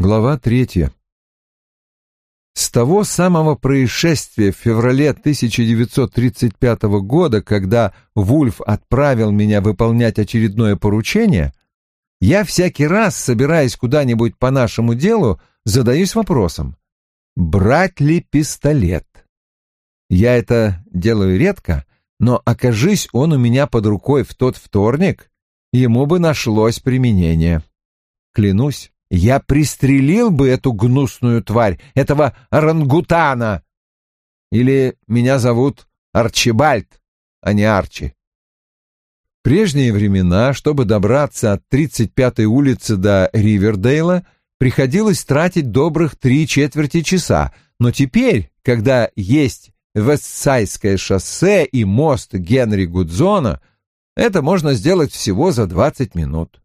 Глава третья. С того самого происшествия в феврале 1935 года, когда Вульф отправил меня выполнять очередное поручение, я всякий раз, собираясь куда-нибудь по нашему делу, задаюсь вопросом, брать ли пистолет? Я это делаю редко, но окажись он у меня под рукой в тот вторник, ему бы нашлось применение. Клянусь, я пристрелил бы эту гнусную тварь, этого орангутана. Или меня зовут Арчибальд, а не Арчи. В прежние времена, чтобы добраться от 35-й улицы до Ривердейла, приходилось тратить добрых три четверти часа, но теперь, когда есть Вестсайское шоссе и мост Генри Гудзона, это можно сделать всего за 20 минут.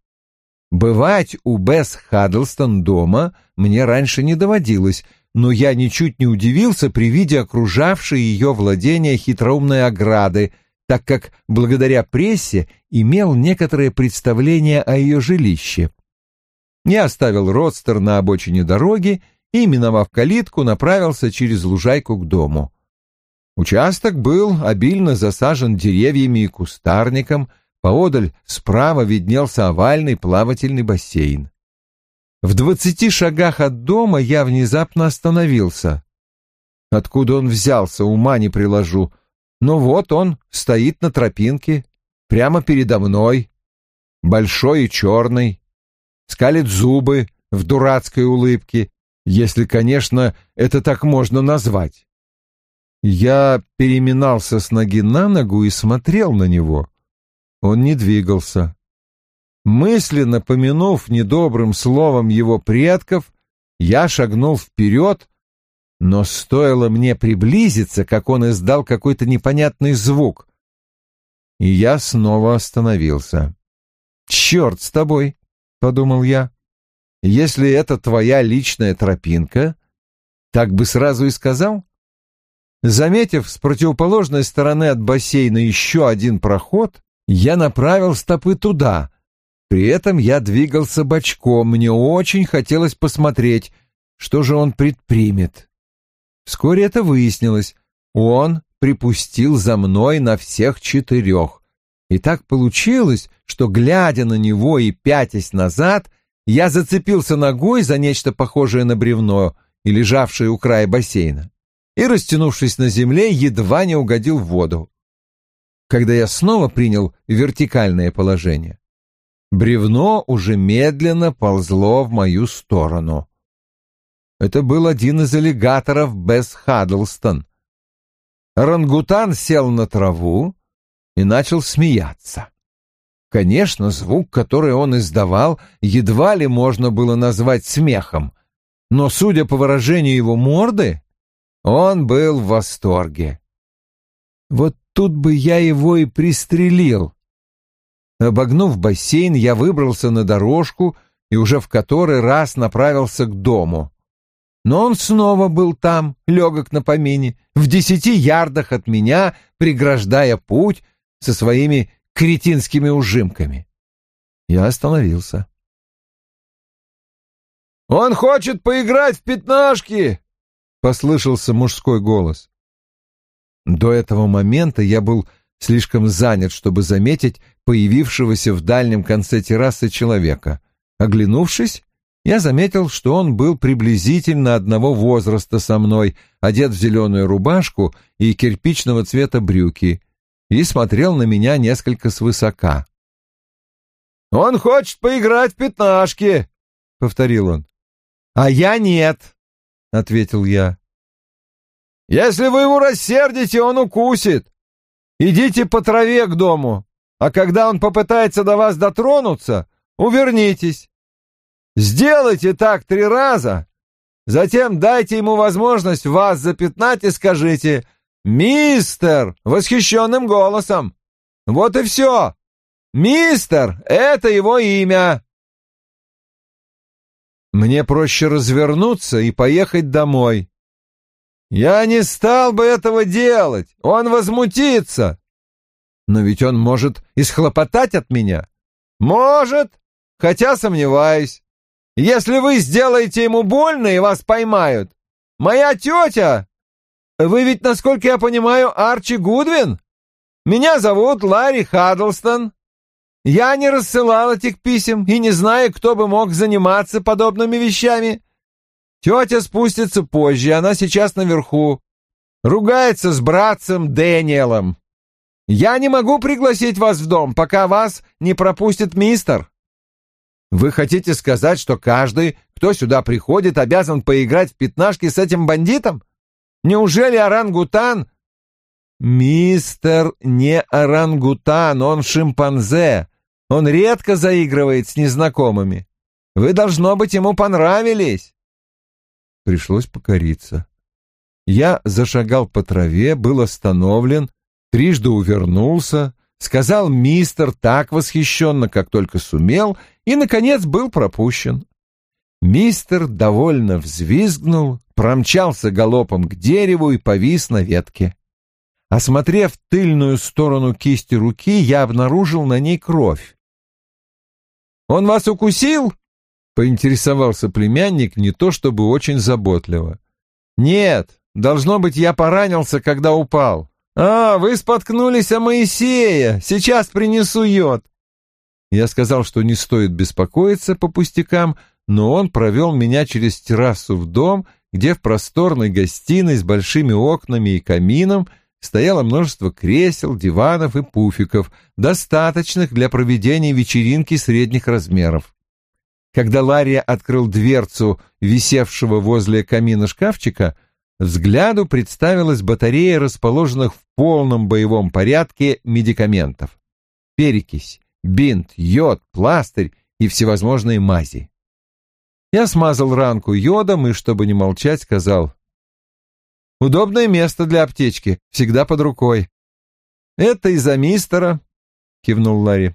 Бывать у Бесс Хаддлстон дома мне раньше не доводилось, но я ничуть не удивился при виде окружавшей ее владения хитроумной ограды, так как благодаря прессе имел некоторое представление о ее жилище. Я оставил родстер на обочине дороги и, миновав калитку, направился через лужайку к дому. Участок был обильно засажен деревьями и кустарником — Поодаль справа виднелся овальный плавательный бассейн. В двадцати шагах от дома я внезапно остановился. Откуда он взялся, ума не приложу. Но вот он стоит на тропинке, прямо передо мной, большой и черный, скалит зубы в дурацкой улыбке, если, конечно, это так можно назвать. Я переминался с ноги на ногу и смотрел на него. Он не двигался. Мысленно помянув недобрым словом его предков, я шагнул вперед, но стоило мне приблизиться, как он издал какой-то непонятный звук, и я снова остановился. «Черт с тобой!» — подумал я. «Если это твоя личная тропинка, так бы сразу и сказал». Заметив с противоположной стороны от бассейна еще один проход, я направил стопы туда. При этом я двигался бочком, мне очень хотелось посмотреть, что же он предпримет. Вскоре это выяснилось. Он припустил за мной на всех четырех. И так получилось, что, глядя на него и пятясь назад, я зацепился ногой за нечто похожее на бревно и лежавшее у края бассейна, и, растянувшись на земле, едва не угодил в воду когда я снова принял вертикальное положение. Бревно уже медленно ползло в мою сторону. Это был один из аллигаторов Бесс Хаддлстон. Рангутан сел на траву и начал смеяться. Конечно, звук, который он издавал, едва ли можно было назвать смехом, но, судя по выражению его морды, он был в восторге. Вот тут бы я его и пристрелил. Обогнув бассейн, я выбрался на дорожку и уже в который раз направился к дому. Но он снова был там, легок на помине, в десяти ярдах от меня, преграждая путь со своими кретинскими ужимками. Я остановился. «Он хочет поиграть в пятнашки!» — послышался мужской голос. До этого момента я был слишком занят, чтобы заметить появившегося в дальнем конце террасы человека. Оглянувшись, я заметил, что он был приблизительно одного возраста со мной, одет в зеленую рубашку и кирпичного цвета брюки, и смотрел на меня несколько свысока. «Он хочет поиграть в пятнашки», — повторил он. «А я нет», — ответил я. Если вы его рассердите, он укусит. Идите по траве к дому, а когда он попытается до вас дотронуться, увернитесь. Сделайте так три раза, затем дайте ему возможность вас запятнать и скажите «Мистер!» восхищенным голосом. Вот и все. «Мистер» — это его имя. Мне проще развернуться и поехать домой. Я не стал бы этого делать, он возмутится. Но ведь он может исхлопотать от меня. Может, хотя сомневаюсь. если вы сделаете ему больно и вас поймают. Моя тетя... Вы ведь, насколько я понимаю, Арчи Гудвин? Меня зовут Ларри Хаддлстон. Я не рассылал этих писем и не знаю, кто бы мог заниматься подобными вещами. Тетя спустится позже, она сейчас наверху. Ругается с братцем Дэниелом. Я не могу пригласить вас в дом, пока вас не пропустит мистер. Вы хотите сказать, что каждый, кто сюда приходит, обязан поиграть в пятнашки с этим бандитом? Неужели орангутан? Мистер не орангутан, он шимпанзе. Он редко заигрывает с незнакомыми. Вы, должно быть, ему понравились. Пришлось покориться. Я зашагал по траве, был остановлен, трижды увернулся, сказал мистер так восхищенно, как только сумел, и, наконец, был пропущен. Мистер довольно взвизгнул, промчался галопом к дереву и повис на ветке. Осмотрев тыльную сторону кисти руки, я обнаружил на ней кровь. «Он вас укусил?» — поинтересовался племянник не то чтобы очень заботливо. «Нет, должно быть, я поранился, когда упал. А, вы споткнулись о Моисея, сейчас принесу йод». Я сказал, что не стоит беспокоиться по пустякам, но он провел меня через террасу в дом, где в просторной гостиной с большими окнами и камином — стояло множество кресел, диванов и пуфиков, достаточных для проведения вечеринки средних размеров. Когда Лария открыл дверцу висевшего возле камина шкафчика, взгляду представилась батарея расположенных в полном боевом порядке медикаментов. Перекись, бинт, йод, пластырь и всевозможные мази. Я смазал ранку йодом и, чтобы не молчать, сказал Удобное место для аптечки, всегда под рукой. Это из-за мистера, кивнул Ларри.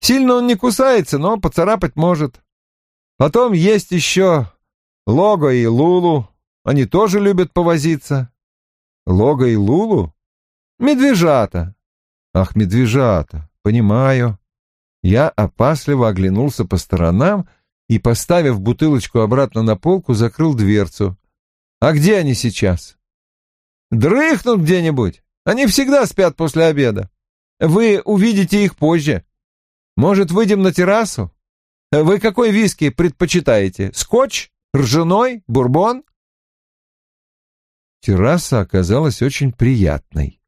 Сильно он не кусается, но поцарапать может. Потом есть еще Лого и Лулу. Они тоже любят повозиться. Лого и Лулу? Медвежата. Ах, медвежата, понимаю. Я опасливо оглянулся по сторонам и, поставив бутылочку обратно на полку, закрыл дверцу. А где они сейчас? Дрыхнут где-нибудь. Они всегда спят после обеда. Вы увидите их позже. Может, выйдем на террасу? Вы какой виски предпочитаете? Скотч? Ржаной? Бурбон? Терраса оказалась очень приятной.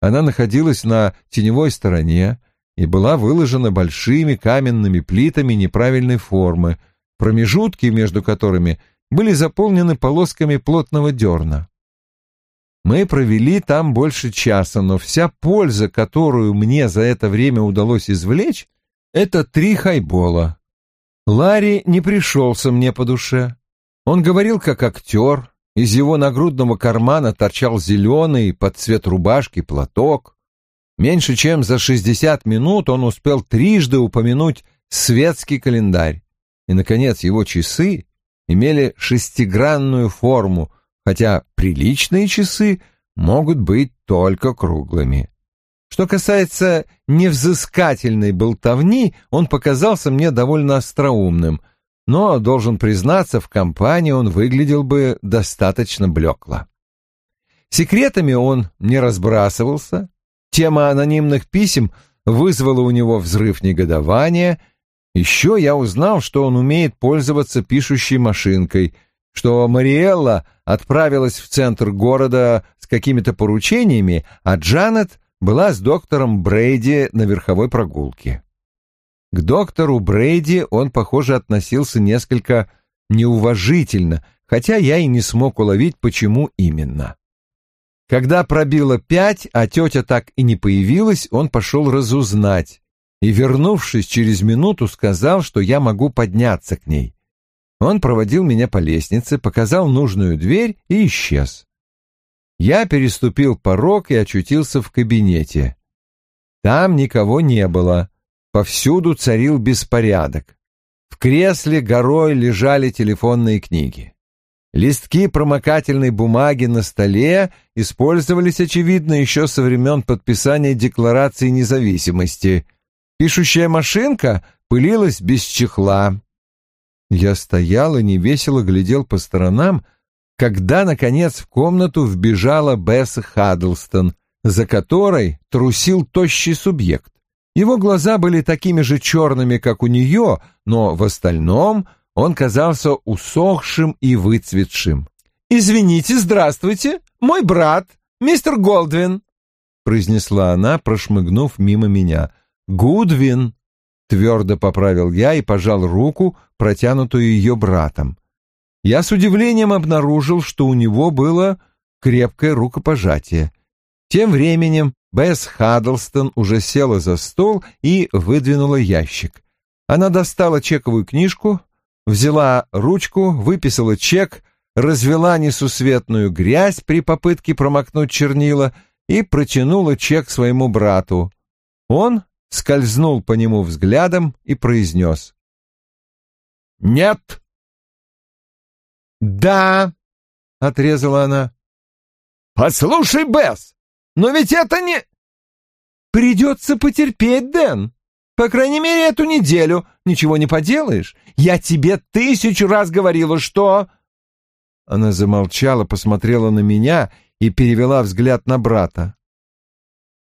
Она находилась на теневой стороне и была выложена большими каменными плитами неправильной формы, промежутки между которыми были заполнены полосками плотного дерна. Мы провели там больше часа, но вся польза, которую мне за это время удалось извлечь, это три хайбола. Ларри не пришелся мне по душе. Он говорил как актер, из его нагрудного кармана торчал зеленый под цвет рубашки платок. Меньше чем за шестьдесят минут он успел трижды упомянуть светский календарь. И, наконец, его часы имели шестигранную форму, хотя приличные часы могут быть только круглыми. Что касается невзыскательной болтовни, он показался мне довольно остроумным, но, должен признаться, в компании он выглядел бы достаточно блекло. Секретами он не разбрасывался, тема анонимных писем вызвала у него взрыв негодования, еще я узнал, что он умеет пользоваться пишущей машинкой — что Мариэлла отправилась в центр города с какими-то поручениями, а Джанет была с доктором Брейди на верховой прогулке. К доктору Брейди он, похоже, относился несколько неуважительно, хотя я и не смог уловить, почему именно. Когда пробило пять, а тетя так и не появилась, он пошел разузнать и, вернувшись через минуту, сказал, что я могу подняться к ней. Он проводил меня по лестнице, показал нужную дверь и исчез. Я переступил порог и очутился в кабинете. Там никого не было. Повсюду царил беспорядок. В кресле горой лежали телефонные книги. Листки промокательной бумаги на столе использовались, очевидно, еще со времен подписания Декларации независимости. Пишущая машинка пылилась без чехла. Я стоял и невесело глядел по сторонам, когда, наконец, в комнату вбежала Бесс Хаддлстон, за которой трусил тощий субъект. Его глаза были такими же черными, как у нее, но в остальном он казался усохшим и выцветшим. «Извините, здравствуйте, мой брат, мистер Голдвин», — произнесла она, прошмыгнув мимо меня. «Гудвин», — твердо поправил я и пожал руку, протянутую ее братом. Я с удивлением обнаружил, что у него было крепкое рукопожатие. Тем временем Бесс Хаддлстон уже села за стол и выдвинула ящик. Она достала чековую книжку, взяла ручку, выписала чек, развела несусветную грязь при попытке промокнуть чернила и протянула чек своему брату. Он скользнул по нему взглядом и произнес. «Нет!» «Да!» — отрезала она. «Послушай, Бесс, но ведь это не...» «Придется потерпеть, Дэн. По крайней мере, эту неделю. Ничего не поделаешь. Я тебе тысячу раз говорила, что...» Она замолчала, посмотрела на меня и перевела взгляд на брата.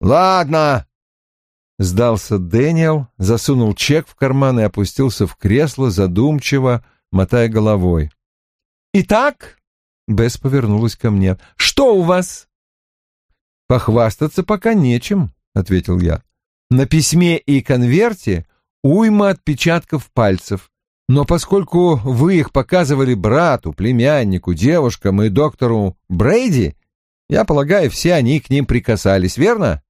«Ладно», — сдался Дэниел, засунул чек в карман и опустился в кресло, задумчиво, мотая головой. «Итак», — Бесс повернулась ко мне, — «что у вас?» «Похвастаться пока нечем», — ответил я. «На письме и конверте уйма отпечатков пальцев, но поскольку вы их показывали брату, племяннику, девушкам и доктору Брейди, я полагаю, все они к ним прикасались, верно?»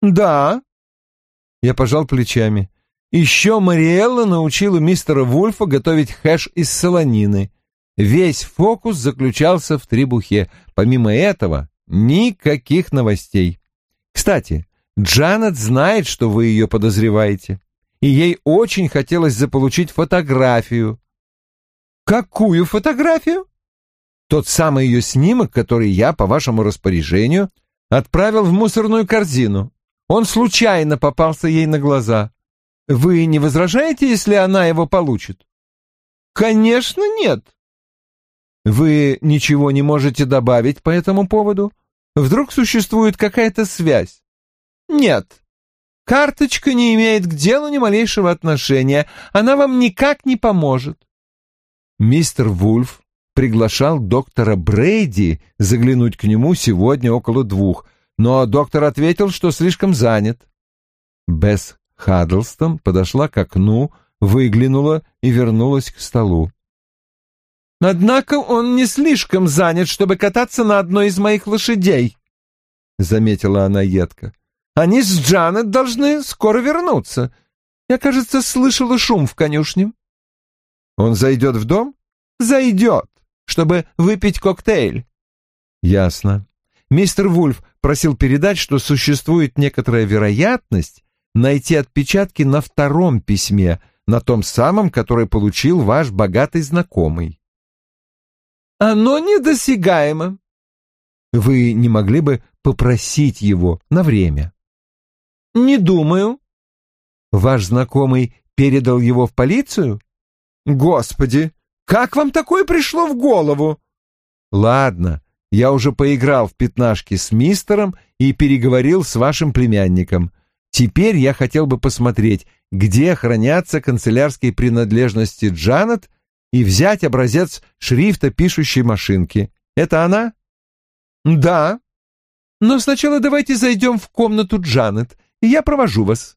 «Да». Я пожал плечами. Еще Мариэлла научила мистера Вульфа готовить хэш из солонины. Весь фокус заключался в требухе. Помимо этого, никаких новостей. Кстати, Джанет знает, что вы ее подозреваете, и ей очень хотелось заполучить фотографию. Какую фотографию? Тот самый ее снимок, который я, по вашему распоряжению, отправил в мусорную корзину. Он случайно попался ей на глаза. Вы не возражаете, если она его получит? Конечно, нет. Вы ничего не можете добавить по этому поводу? Вдруг существует какая-то связь? Нет. Карточка не имеет к делу ни малейшего отношения. Она вам никак не поможет. Мистер Вульф приглашал доктора Брейди заглянуть к нему сегодня около двух, но доктор ответил, что слишком занят. Бесс Хаддлстон подошла к окну, выглянула и вернулась к столу. Однако он не слишком занят, чтобы кататься на одной из моих лошадей, — заметила она едко. Они с Джанет должны скоро вернуться. Я, кажется, слышала шум в конюшне. Он зайдет в дом? Зайдет, чтобы выпить коктейль. Ясно. Мистер Вульф просил передать, что существует некоторая вероятность найти отпечатки на втором письме, на том самом, который получил ваш богатый знакомый. Оно недосягаемо. Вы не могли бы попросить его на время? Не думаю. Ваш знакомый передал его в полицию? Господи, как вам такое пришло в голову? Ладно, я уже поиграл в пятнашки с мистером и переговорил с вашим племянником. Теперь я хотел бы посмотреть, где хранятся канцелярские принадлежности Джанет и взять образец шрифта пишущей машинки. Это она? Да. Но сначала давайте зайдем в комнату Джанет, и я провожу вас.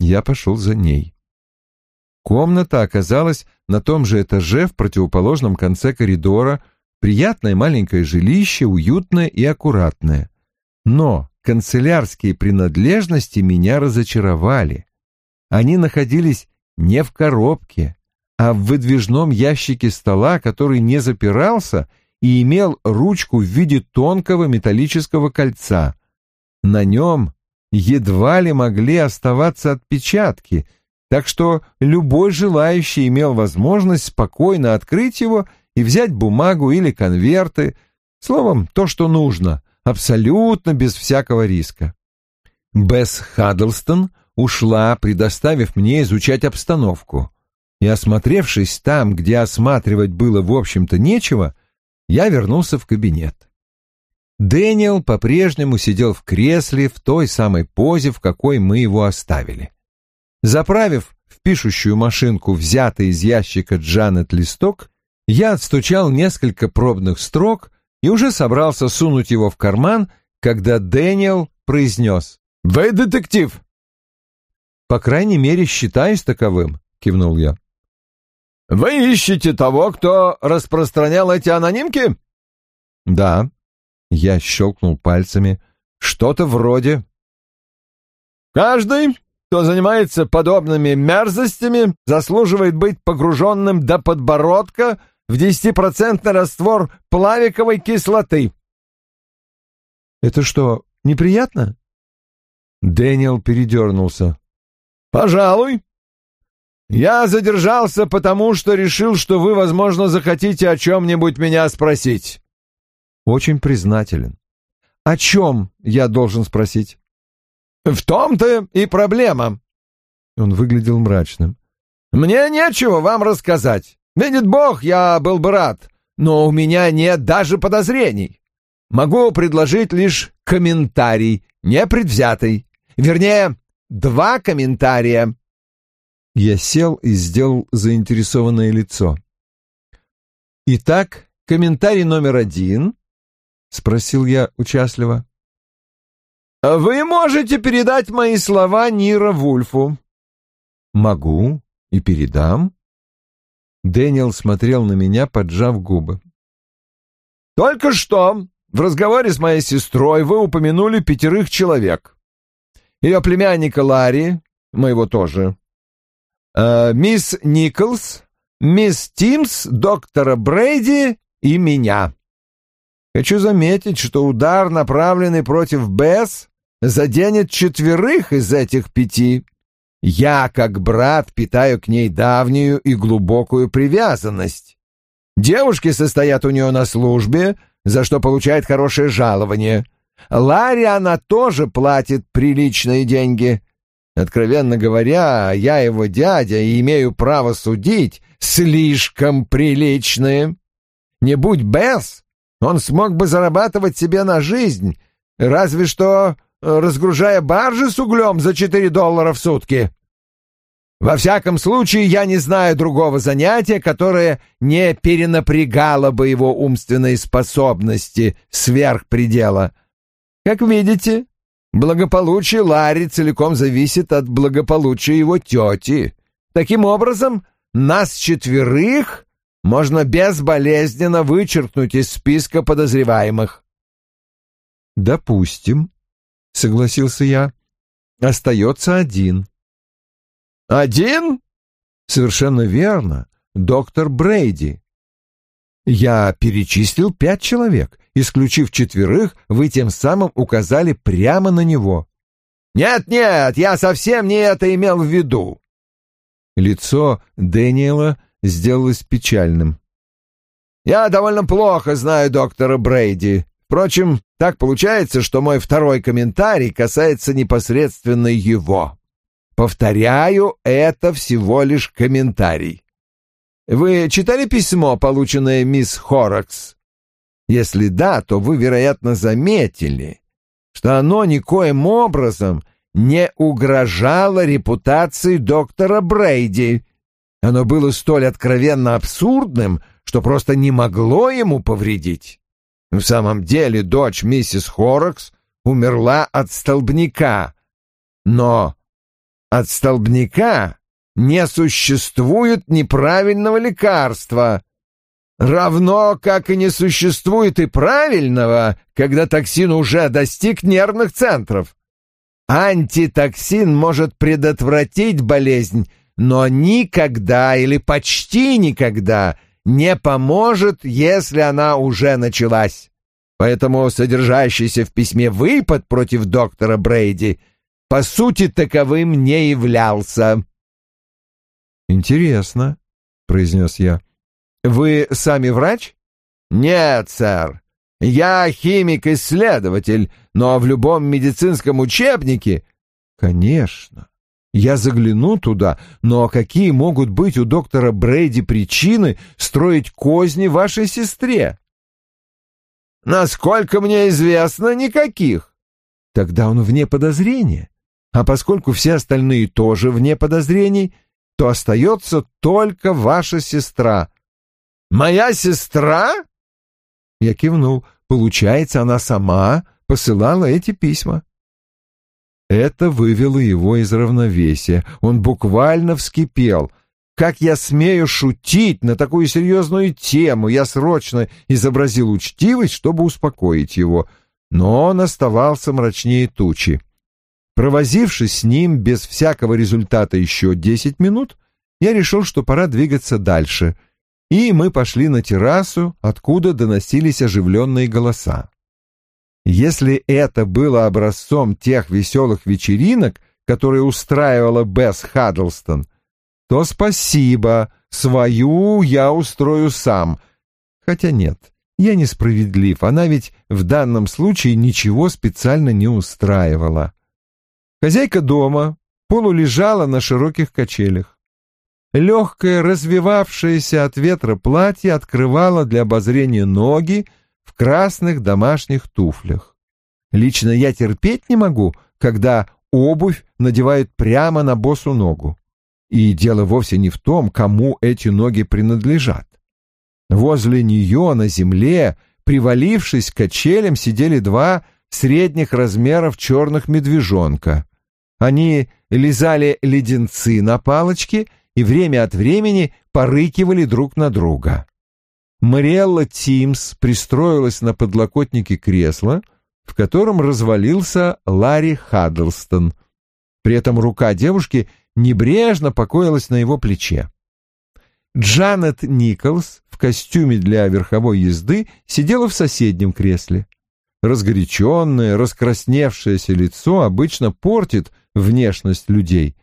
Я пошел за ней. Комната оказалась на том же этаже в противоположном конце коридора, приятное маленькое жилище, уютное и аккуратное. Но канцелярские принадлежности меня разочаровали. Они находились не в коробке, а в выдвижном ящике стола, который не запирался и имел ручку в виде тонкого металлического кольца. На нем едва ли могли оставаться отпечатки, так что любой желающий имел возможность спокойно открыть его и взять бумагу или конверты, словом, то, что нужно, абсолютно без всякого риска. Бесс Хаддлстон ушла, предоставив мне изучать обстановку. И, осмотревшись там, где осматривать было, в общем-то, нечего, я вернулся в кабинет. Дэниел по-прежнему сидел в кресле в той самой позе, в какой мы его оставили. Заправив в пишущую машинку взятый из ящика Джанет листок, я отстучал несколько пробных строк и уже собрался сунуть его в карман, когда Дэниел произнес «Вы детектив!» «По крайней мере, считаюсь таковым», — кивнул я. «Вы ищете того, кто распространял эти анонимки?» «Да», — я щелкнул пальцами, — «что-то вроде...» «Каждый, кто занимается подобными мерзостями, заслуживает быть погруженным до подбородка в десятипроцентный раствор плавиковой кислоты». «Это что, неприятно?» Дэниел передернулся. «Пожалуй. Я задержался, потому что решил, что вы, возможно, захотите о чем-нибудь меня спросить». «Очень признателен. О чем я должен спросить?» «В том-то и проблема». Он выглядел мрачным. «Мне нечего вам рассказать. Видит Бог, я был бы рад, но у меня нет даже подозрений. Могу предложить лишь комментарий, непредвзятый. Вернее, два комментария. Я сел и сделал заинтересованное лицо. «Итак, комментарий номер один?» — спросил я участливо. «Вы можете передать мои слова Нира Вульфу». «Могу и передам». Дэниел смотрел на меня, поджав губы. «Только что в разговоре с моей сестрой вы упомянули пятерых человек. Ее племянника Ларри, моего тоже, э, мисс Николс, мисс Тимс, доктора Брейди и меня. Хочу заметить, что удар, направленный против Бесс, заденет четверых из этих пяти. Я, как брат, питаю к ней давнюю и глубокую привязанность. Девушки состоят у нее на службе, за что получает хорошее жалование. Ларри она тоже платит приличные деньги. Откровенно говоря, я его дядя и имею право судить слишком приличные. Не будь Бесс, он смог бы зарабатывать себе на жизнь, разве что разгружая баржи с углем за четыре доллара в сутки. Во всяком случае, я не знаю другого занятия, которое не перенапрягало бы его умственные способности сверх предела. Как видите, благополучие Ларри целиком зависит от благополучия его тети. Таким образом, нас четверых можно безболезненно вычеркнуть из списка подозреваемых. «Допустим», — согласился я, — «остается один». «Один?» «Совершенно верно. Доктор Брейди». «Я перечислил пять человек. Исключив четверых, вы тем самым указали прямо на него». «Нет-нет, я совсем не это имел в виду». Лицо Дэниела сделалось печальным. «Я довольно плохо знаю доктора Брейди. Впрочем, так получается, что мой второй комментарий касается непосредственно его». Повторяю, это всего лишь комментарий. Вы читали письмо, полученное мисс Хоракс? Если да, то вы, вероятно, заметили, что оно никоим образом не угрожало репутации доктора Брейди. Оно было столь откровенно абсурдным, что просто не могло ему повредить. В самом деле дочь миссис Хоракс умерла от столбняка, но от столбняка не существует неправильного лекарства, равно как и не существует и правильного, когда токсин уже достиг нервных центров. Антитоксин может предотвратить болезнь, но никогда или почти никогда не поможет, если она уже началась. Поэтому содержащийся в письме выпад против доктора Брейди – по сути таковым не являлся. «Интересно», — произнес я. «Вы сами врач?» «Нет, сэр. Я химик-исследователь, но в любом медицинском учебнике...» «Конечно. Я загляну туда, но какие могут быть у доктора Брейди причины строить козни вашей сестре? Насколько мне известно, никаких. Тогда он вне подозрения. А поскольку все остальные тоже вне подозрений, то остается только ваша сестра. Моя сестра? Я кивнул. Получается, она сама посылала эти письма. Это вывело его из равновесия. Он буквально вскипел. Как я смею шутить на такую серьезную тему? Я срочно изобразил учтивость, чтобы успокоить его. Но он оставался мрачнее тучи. Провозившись с ним без всякого результата еще десять минут, я решил, что пора двигаться дальше, и мы пошли на террасу, откуда доносились оживленные голоса. Если это было образцом тех веселых вечеринок, которые устраивала Бесс Хаддлстон, то спасибо, свою я устрою сам. Хотя нет, я несправедлив, она ведь в данном случае ничего специально не устраивала. Хозяйка дома полулежала на широких качелях. Легкое, развивавшееся от ветра платье открывало для обозрения ноги в красных домашних туфлях. Лично я терпеть не могу, когда обувь надевают прямо на босу ногу. И дело вовсе не в том, кому эти ноги принадлежат. Возле нее на земле, привалившись к качелям, сидели два средних размеров черных медвежонка. Они лизали леденцы на палочке и время от времени порыкивали друг на друга. Мариэлла Тимс пристроилась на подлокотнике кресла, в котором развалился Ларри Хаддлстон. При этом рука девушки небрежно покоилась на его плече. Джанет Николс в костюме для верховой езды сидела в соседнем кресле. Разгоряченное, раскрасневшееся лицо обычно портит внешность людей,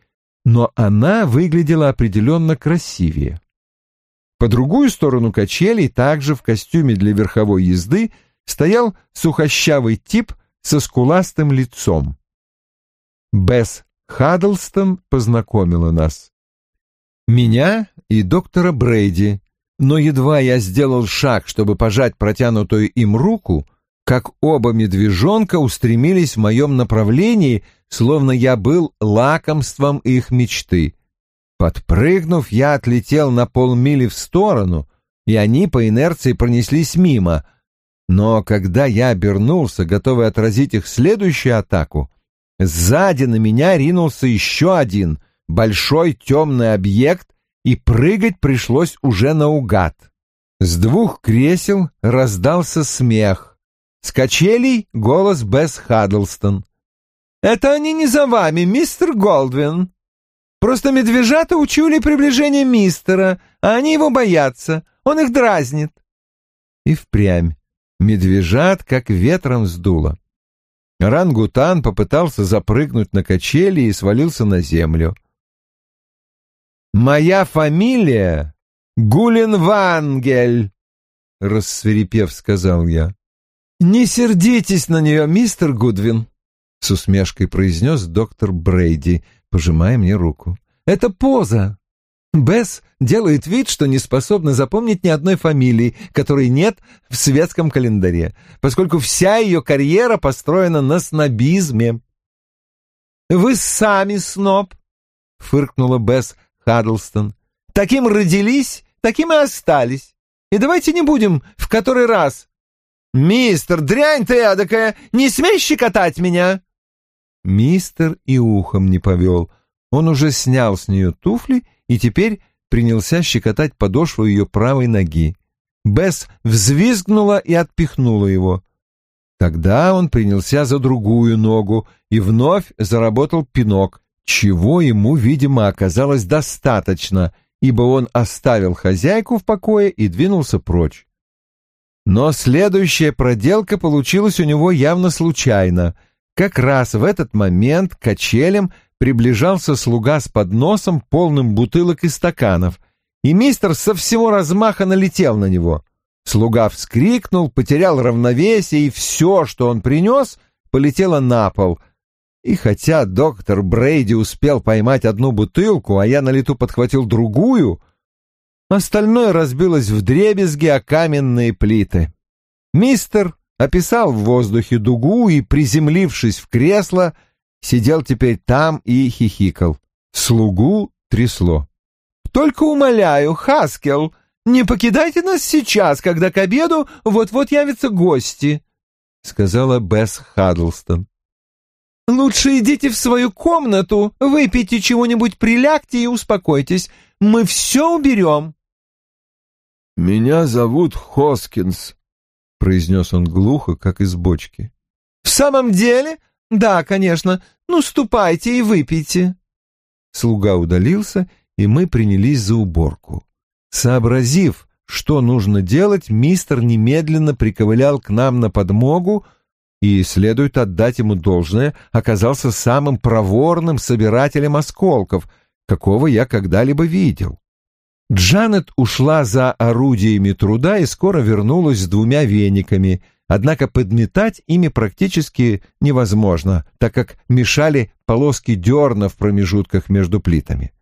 но она выглядела определенно красивее. По другую сторону качелей, также в костюме для верховой езды, стоял сухощавый тип со скуластым лицом. Бесс Хаддлстон познакомила нас. Меня и доктора Брейди, но едва я сделал шаг, чтобы пожать протянутую им руку, как оба медвежонка устремились в моем направлении, словно я был лакомством их мечты. Подпрыгнув, я отлетел на полмили в сторону, и они по инерции пронеслись мимо. Но когда я обернулся, готовый отразить их следующую атаку, сзади на меня ринулся еще один большой темный объект, и прыгать пришлось уже наугад. С двух кресел раздался смех. С качелей голос Бесс Хаддлстон. Это они не за вами, мистер Голдвин. Просто медвежата учули приближение мистера, а они его боятся. Он их дразнит. И впрямь. Медвежат как ветром сдуло. Рангутан попытался запрыгнуть на качели и свалился на землю. «Моя фамилия Гуленвангель», — рассверепев сказал я. «Не сердитесь на нее, мистер Гудвин», с усмешкой произнес доктор Брейди, пожимая мне руку. «Это поза. Бесс делает вид, что не способна запомнить ни одной фамилии, которой нет в светском календаре, поскольку вся ее карьера построена на снобизме». «Вы сами сноб», — фыркнула Бесс Хаддлстон. «Таким родились, таким и остались. И давайте не будем в который раз...» «Мистер, дрянь ты эдакая, не смей щекотать меня!» Мистер и ухом не повел. Он уже снял с нее туфли и теперь принялся щекотать подошву ее правой ноги. Бесс взвизгнула и отпихнула его. Тогда он принялся за другую ногу и вновь заработал пинок, чего ему, видимо, оказалось достаточно, ибо он оставил хозяйку в покое и двинулся прочь. Но следующая проделка получилась у него явно случайно — как раз в этот момент к качелям приближался слуга с подносом, полным бутылок и стаканов, и мистер со всего размаха налетел на него. Слуга вскрикнул, потерял равновесие, и все, что он принес, полетело на пол. И хотя доктор Брейди успел поймать одну бутылку, а я на лету подхватил другую, остальное разбилось в дребезги о каменные плиты. Мистер описал в воздухе дугу и, приземлившись в кресло, сидел теперь там и хихикал. Слугу трясло. «Только умоляю, Хаскел, не покидайте нас сейчас, когда к обеду вот-вот явятся гости», — сказала Бесс Хаддлстон. «Лучше идите в свою комнату, выпейте чего-нибудь, прилягте и успокойтесь. Мы все уберем». «Меня зовут Хоскинс», — произнес он глухо, как из бочки. «В самом деле? Да, конечно. Ну, ступайте и выпейте». Слуга удалился, и мы принялись за уборку. Сообразив, что нужно делать, мистер немедленно приковылял к нам на подмогу, и, следует отдать ему должное, оказался самым проворным собирателем осколков, какого я когда-либо видел. Джанет ушла за орудиями труда и скоро вернулась с двумя вениками, однако подметать ими практически невозможно, так как мешали полоски дерна в промежутках между плитами.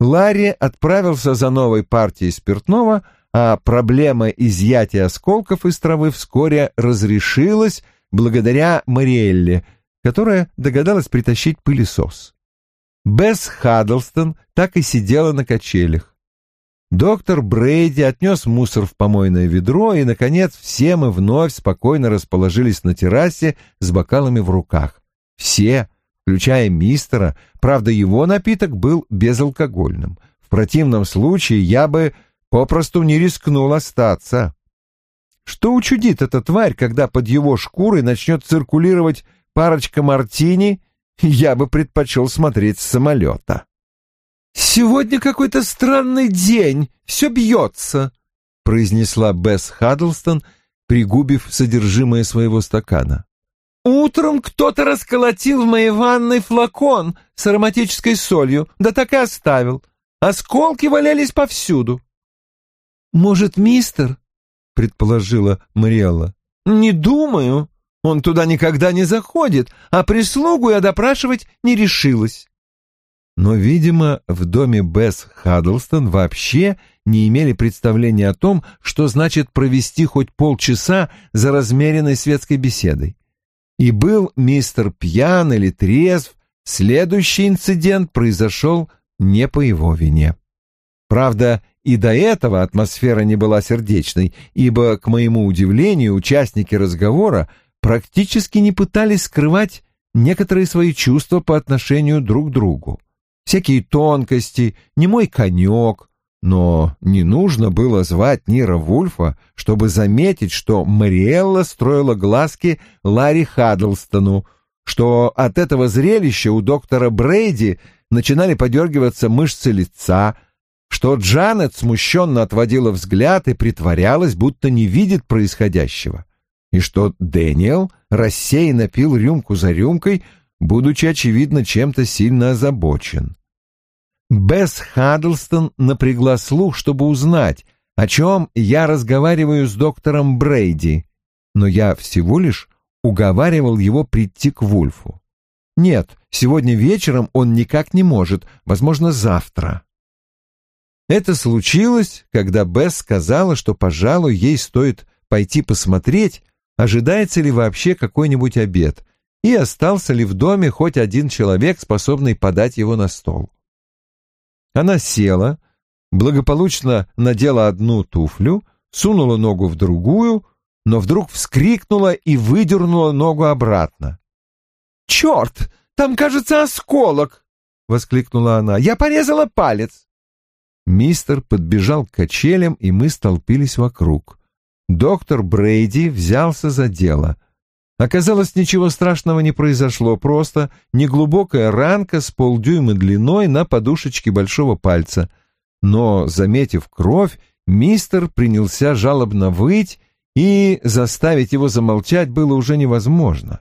Ларри отправился за новой партией спиртного, а проблема изъятия осколков из травы вскоре разрешилась благодаря Мариэлле, которая догадалась притащить пылесос. Бесс Хаддлстон так и сидела на качелях. Доктор Брейди отнес мусор в помойное ведро, и, наконец, все мы вновь спокойно расположились на террасе с бокалами в руках. Все, включая мистера, правда, его напиток был безалкогольным. В противном случае я бы попросту не рискнул остаться. Что учудит эта тварь, когда под его шкурой начнет циркулировать парочка мартини, я бы предпочел смотреть с самолета. «Сегодня какой-то странный день, все бьется», — произнесла Бесс Хаддлстон, пригубив содержимое своего стакана. «Утром кто-то расколотил в моей ванной флакон с ароматической солью, да так и оставил. Осколки валялись повсюду». «Может, мистер?» — предположила Мариэлла. «Не думаю. Он туда никогда не заходит, а прислугу я допрашивать не решилась». Но, видимо, в доме Бесс Хаддлстон вообще не имели представления о том, что значит провести хоть полчаса за размеренной светской беседой. И был мистер пьян или трезв, следующий инцидент произошел не по его вине. Правда, и до этого атмосфера не была сердечной, ибо, к моему удивлению, участники разговора практически не пытались скрывать некоторые свои чувства по отношению друг к другу. Всякие тонкости, не мой конек, но не нужно было звать Нира Вульфа, чтобы заметить, что Мариэлла строила глазки Ларри Хаддлстону, что от этого зрелища у доктора Брейди начинали подергиваться мышцы лица, что Джанет смущенно отводила взгляд и притворялась, будто не видит происходящего, и что Дэниел рассеянно пил рюмку за рюмкой, будучи, очевидно, чем-то сильно озабочен. Бесс Хаддлстон напрягла слух, чтобы узнать, о чем я разговариваю с доктором Брейди, но я всего лишь уговаривал его прийти к Вульфу. Нет, сегодня вечером он никак не может, возможно, завтра. Это случилось, когда Бесс сказала, что, пожалуй, ей стоит пойти посмотреть, ожидается ли вообще какой-нибудь обед, и остался ли в доме хоть один человек, способный подать его на стол. Она села, благополучно надела одну туфлю, сунула ногу в другую, но вдруг вскрикнула и выдернула ногу обратно. «Черт! Там, кажется, осколок!» — воскликнула она. «Я порезала палец!» Мистер подбежал к качелям, и мы столпились вокруг. Доктор Брейди взялся за дело. Оказалось, ничего страшного не произошло, просто неглубокая ранка с полдюйма длиной на подушечке большого пальца. Но, заметив кровь, мистер принялся жалобно выть, и заставить его замолчать было уже невозможно.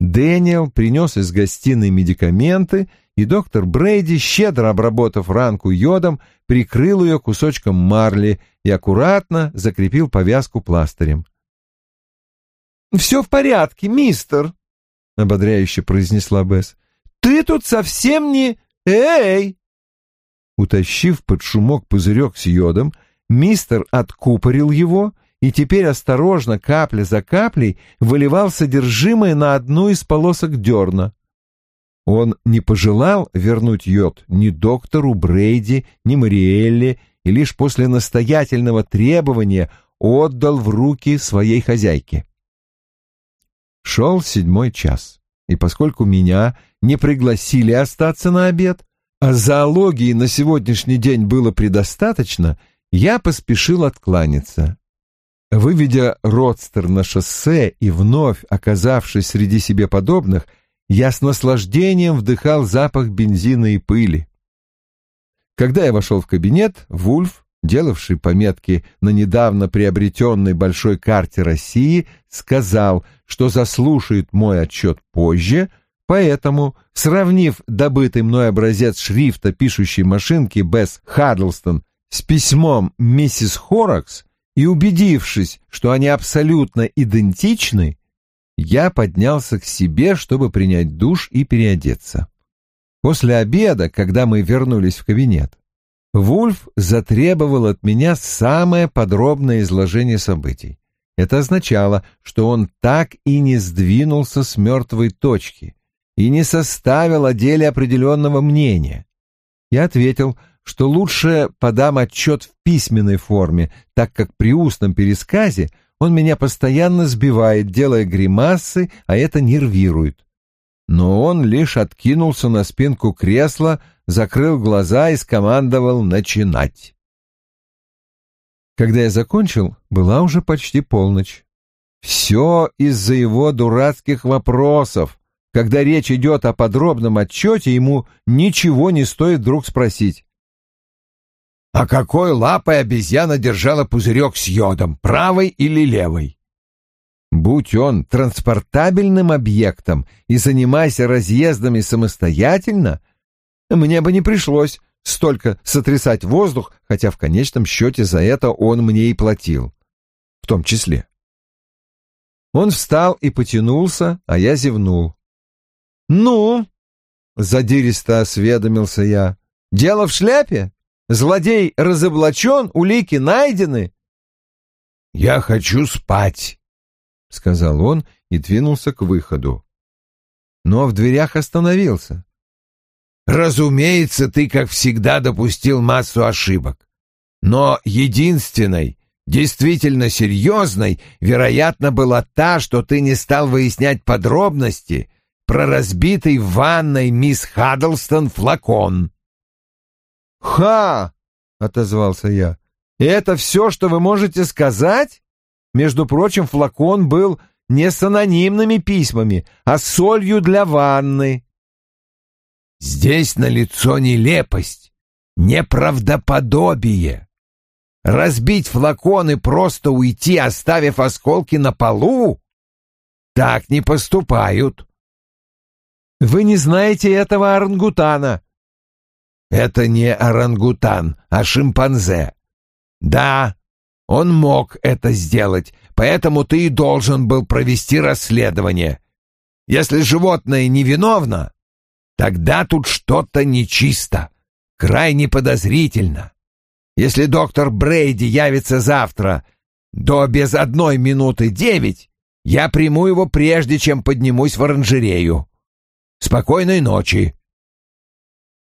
Дэниел принес из гостиной медикаменты, и доктор Брейди, щедро обработав ранку йодом, прикрыл ее кусочком марли и аккуратно закрепил повязку пластырем. «Все в порядке, мистер», — ободряюще произнесла Бесс. Ты тут совсем не... Эй!» Утащив под шумок пузырек с йодом, мистер откупорил его и теперь осторожно, капля за каплей, выливал содержимое на одну из полосок дерна. Он не пожелал вернуть йод ни доктору Брейди, ни Мариэлле, и лишь после настоятельного требования отдал в руки своей хозяйке. Шел седьмой час, и поскольку меня не пригласили остаться на обед, а зоологии на сегодняшний день было предостаточно, я поспешил откланяться. Выведя родстер на шоссе и вновь оказавшись среди себе подобных, я с наслаждением вдыхал запах бензина и пыли. Когда я вошел в кабинет, Вульф, делавший пометки на недавно приобретенной большой карте России, сказал, что заслушает мой отчет позже, поэтому, сравнив добытый мной образец шрифта пишущей машинки Бесс Хаддлстон с письмом миссис Хоракс и убедившись, что они абсолютно идентичны, я поднялся к себе, чтобы принять душ и переодеться. После обеда, когда мы вернулись в кабинет, Вульф затребовал от меня самое подробное изложение событий. Это означало, что он так и не сдвинулся с мертвой точки и не составил о деле определенного мнения. Я ответил, что лучше подам отчет в письменной форме, так как при устном пересказе он меня постоянно сбивает, делая гримасы, а это нервирует но он лишь откинулся на спинку кресла, закрыл глаза и скомандовал начинать. Когда я закончил, была уже почти полночь. Все из-за его дурацких вопросов. Когда речь идет о подробном отчете, ему ничего не стоит вдруг спросить. «А какой лапой обезьяна держала пузырек с йодом, правой или левой?» Будь он транспортабельным объектом и занимайся разъездами самостоятельно, мне бы не пришлось столько сотрясать воздух, хотя в конечном счете за это он мне и платил. В том числе. Он встал и потянулся, а я зевнул. «Ну?» — задиристо осведомился я. «Дело в шляпе? Злодей разоблачен, улики найдены?» «Я хочу спать», — сказал он и двинулся к выходу. Но в дверях остановился. «Разумеется, ты, как всегда, допустил массу ошибок. Но единственной, действительно серьезной, вероятно, была та, что ты не стал выяснять подробности про разбитый в ванной мисс Хаддлстон флакон». «Ха!» — отозвался я. «И это все, что вы можете сказать?» Между прочим, флакон был не с анонимными письмами, а солью для ванны. Здесь налицо нелепость, неправдоподобие. Разбить флакон и просто уйти, оставив осколки на полу? Так не поступают. Вы не знаете этого орангутана. Это не орангутан, а шимпанзе. Да, он мог это сделать, поэтому ты и должен был провести расследование. Если животное невиновно, тогда тут что-то нечисто, крайне подозрительно. Если доктор Брейди явится завтра до без одной минуты девять, я приму его прежде, чем поднимусь в оранжерею. Спокойной ночи.